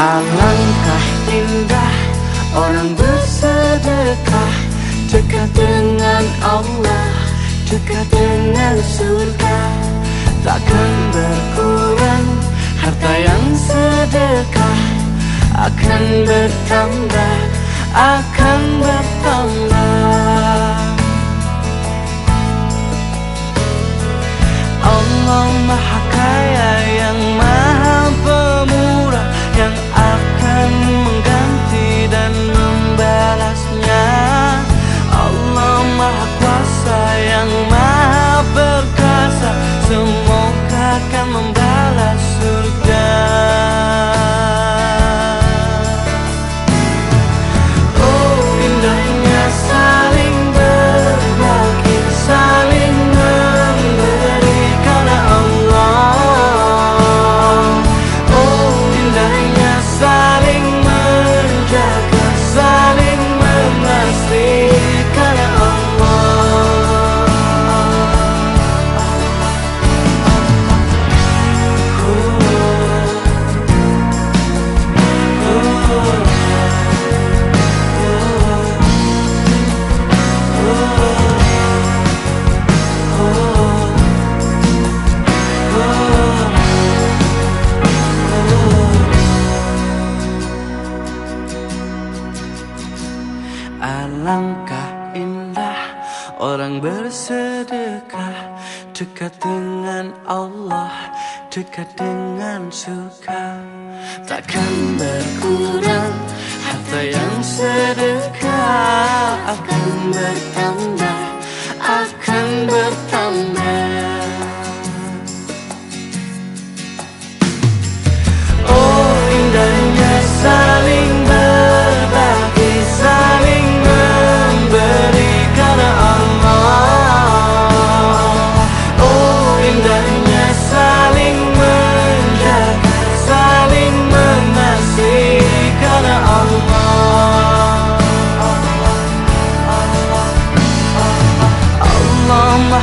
Alangkah indah orang bersedekah? Dekat dengan Allah, dekat dengan surga. Takkan berkurang harta yang sedekah. Akan bertambah, akan Alangkah indah orang bersedekah Dekat dengan Allah, dekat dengan suka. Takkan berkurang harta yang sedekah.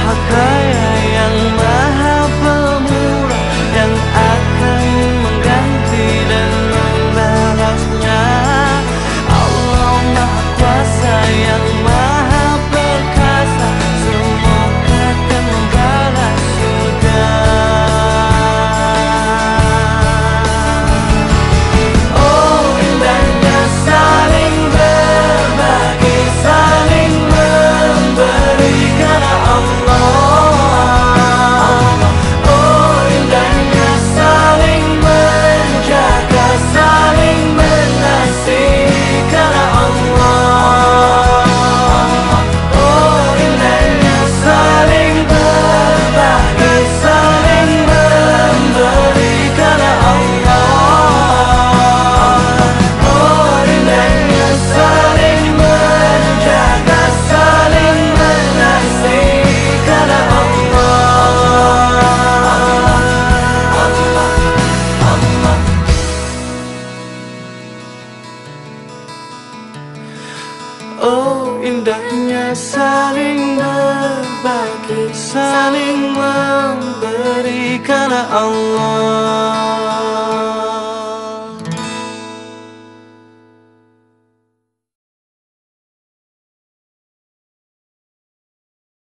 bahagia indahnya saling berbagi saling memberi karena Allah.